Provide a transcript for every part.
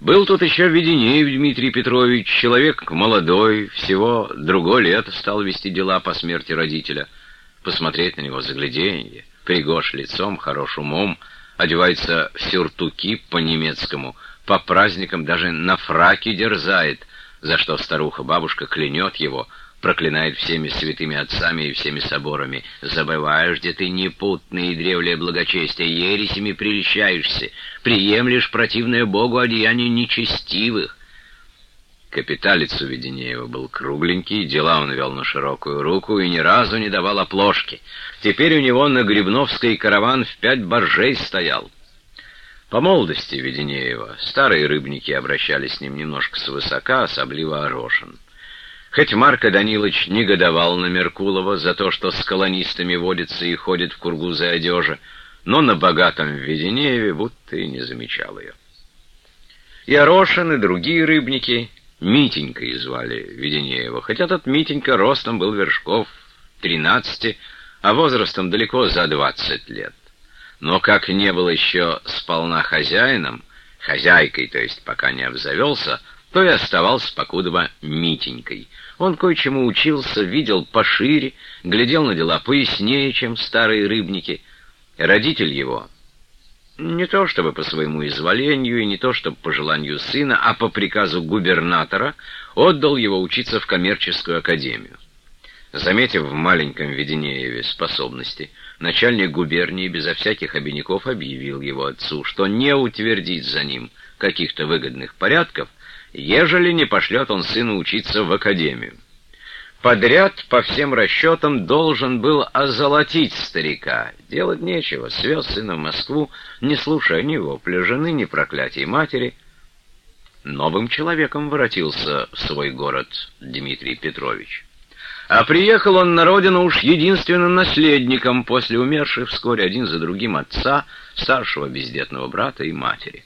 Был тут еще Веденеев Дмитрий Петрович, человек молодой, всего другое лето стал вести дела по смерти родителя. Посмотреть на него загляденье, пригож лицом, хорош умом, одевается в сюртуки по-немецкому, по праздникам даже на фраке дерзает, за что старуха-бабушка клянет его — проклинает всеми святыми отцами и всеми соборами. Забываешь, где ты непутный и древлее благочестие, ересями прельщаешься, приемлешь противное Богу одеяние нечестивых. Капиталец у Веденеева был кругленький, дела он вел на широкую руку и ни разу не давал оплошки. Теперь у него на Грибновской караван в пять боржей стоял. По молодости Веденеева старые рыбники обращались с ним немножко свысока, особливо Орошин. Хоть Марко Данилович негодовал на Меркулова за то, что с колонистами водится и ходит в кургузы одежи, но на богатом Веденееве будто и не замечал ее. И Орошин, и другие рыбники Митенькой звали Веденеева, хотя тот Митенька ростом был вершков тринадцати, а возрастом далеко за двадцать лет. Но как не был еще сполна хозяином, хозяйкой, то есть пока не обзавелся, то и оставался покудова Митенькой. Он кое-чему учился, видел пошире, глядел на дела пояснее, чем старые рыбники. Родитель его, не то чтобы по своему изволению и не то чтобы по желанию сына, а по приказу губернатора, отдал его учиться в коммерческую академию. Заметив в маленьком Веденееве способности, начальник губернии безо всяких обиняков объявил его отцу, что не утвердить за ним каких-то выгодных порядков, ежели не пошлет он сына учиться в академию. Подряд, по всем расчетам, должен был озолотить старика. Делать нечего, свез сына в Москву, не слушая ни вопля жены, ни проклятий матери. Новым человеком воротился в свой город Дмитрий Петрович. А приехал он на родину уж единственным наследником после умерших вскоре один за другим отца, старшего бездетного брата и матери.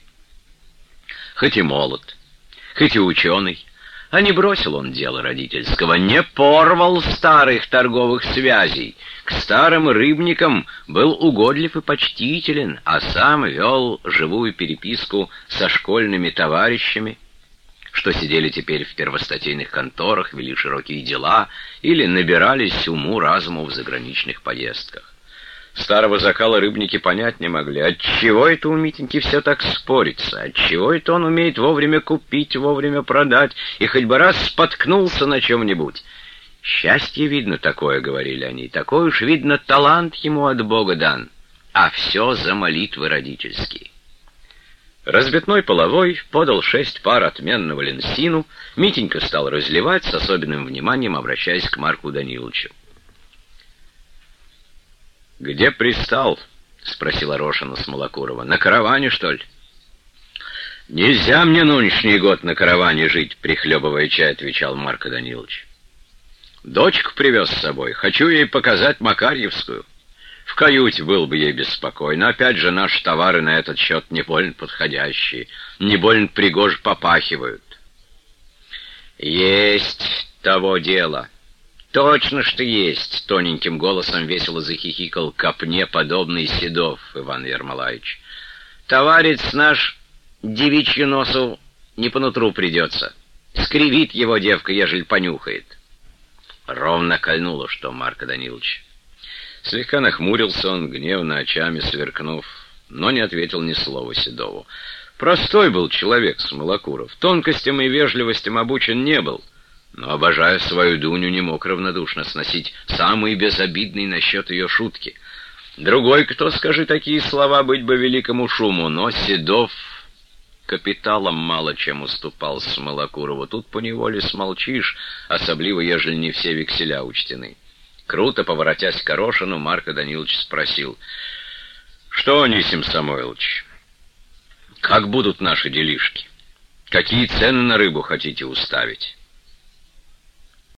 Хоть и молод, хоть и ученый. А не бросил он дело родительского, не порвал старых торговых связей. К старым рыбникам был угодлив и почтителен, а сам вел живую переписку со школьными товарищами, что сидели теперь в первостатейных конторах, вели широкие дела или набирались уму-разуму в заграничных поездках. Старого закала рыбники понять не могли. Отчего это у Митеньки все так спорится? Отчего это он умеет вовремя купить, вовремя продать, и хоть бы раз споткнулся на чем-нибудь? Счастье, видно, такое, — говорили они, — такой уж, видно, талант ему от Бога дан, а все за молитвы родительские. Разбитной половой подал шесть пар отменного ленсину, Митенька стал разливать, с особенным вниманием обращаясь к Марку Даниловичу. «Где пристал?» — спросила Рошина Смолокурова. «На караване, что ли?» «Нельзя мне нынешний год на караване жить», — прихлебывая чай, отвечал Марко Данилович. «Дочку привез с собой. Хочу ей показать Макарьевскую. В каюте был бы ей беспокойно. Опять же, наши товары на этот счет не больно подходящие, не больно пригож попахивают». «Есть того дело», «Точно что есть!» — тоненьким голосом весело захихикал копне подобный Седов Иван Ермолаевич. «Товарищ наш девичью носу не по нутру придется. Скривит его девка, ежели понюхает». Ровно кольнуло, что Марко Данилович. Слегка нахмурился он, гневно очами сверкнув, но не ответил ни слова Седову. Простой был человек Смолокуров, тонкостям и вежливостям обучен не был — но, обожая свою Дуню, не мог равнодушно сносить самый безобидный насчет ее шутки. Другой, кто, скажи такие слова, быть бы великому шуму, но Седов капиталом мало чем уступал Смолокурову. Тут поневоле смолчишь, особливо, ежели не все векселя учтены. Круто поворотясь к Корошину, Марко Данилович спросил, «Что, Анисим Самойлович, как будут наши делишки? Какие цены на рыбу хотите уставить?»